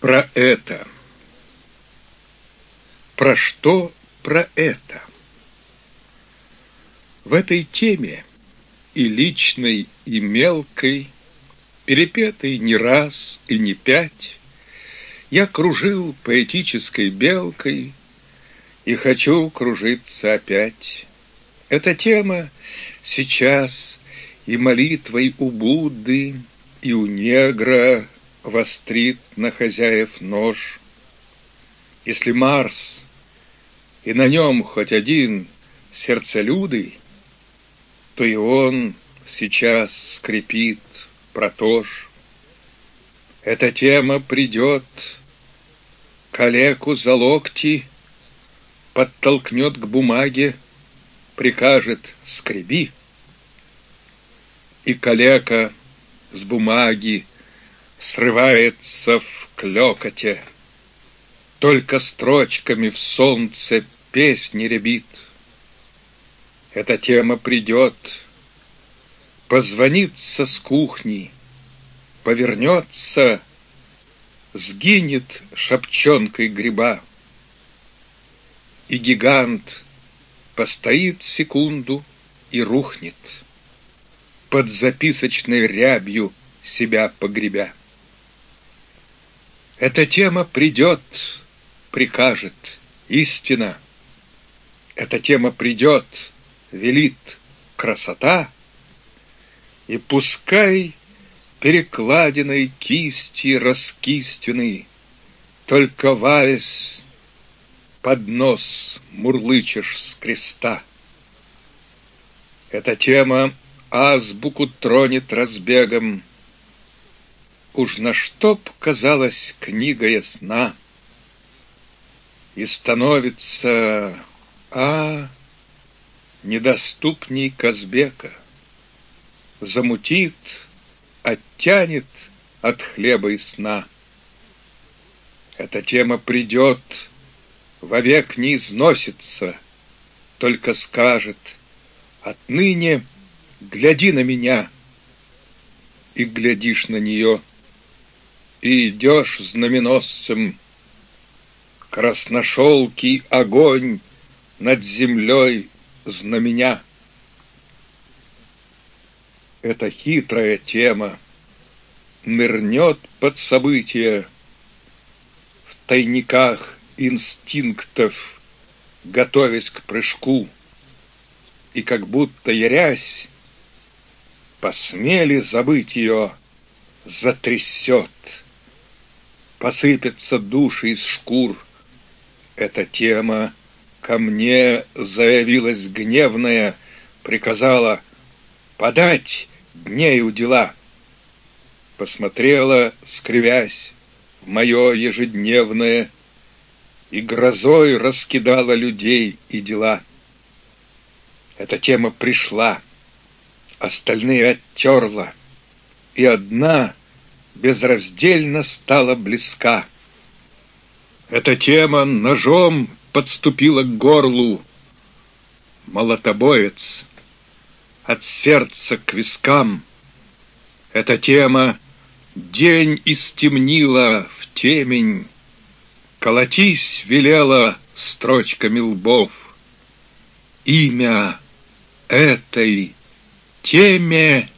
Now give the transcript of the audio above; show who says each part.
Speaker 1: Про это. Про что про это? В этой теме и личной, и мелкой, перепетой не раз и не пять, я кружил поэтической белкой и хочу кружиться опять. Эта тема сейчас и молитвой у Будды, и у негра вострит на хозяев нож. Если Марс, и на нем хоть один сердцелюдый, то и он сейчас скрипит протож. Эта тема придет, калеку за локти, подтолкнет к бумаге, прикажет «скреби». И калека с бумаги срывается в клёкоте, Только строчками в солнце песни ребит. Эта тема придет, позвонится с кухни, Повернется, сгинет шапчонкой гриба. И гигант постоит секунду и рухнет, Под записочной рябью себя погребя. Эта тема придет, прикажет, истина. Эта тема придет, велит красота, И пускай перекладиной кисти раскистины Только вальс под нос мурлычешь с креста. Эта тема азбуку тронет разбегом, Уж на что б казалась книга ясна, И становится, а, недоступней Казбека. Замутит, оттянет от хлеба и сна. Эта тема придет, вовек не износится, Только скажет, отныне гляди на меня, И глядишь на нее — и идешь знаменосцем. Красношелкий огонь над землей знаменя. Эта хитрая тема нырнет под события в тайниках инстинктов, готовясь к прыжку, и как будто ярясь, посмели забыть ее, затрясет посыпятся души из шкур. Эта тема ко мне заявилась гневная, приказала подать днею дела. Посмотрела, скривясь, в мое ежедневное, и грозой раскидала людей и дела. Эта тема пришла, остальные оттерла, и одна — безраздельно стала близка. Эта тема ножом подступила к горлу. Молотобоец от сердца к вискам. Эта тема день истемнила в темень. Колотись велела строчками лбов. Имя этой теме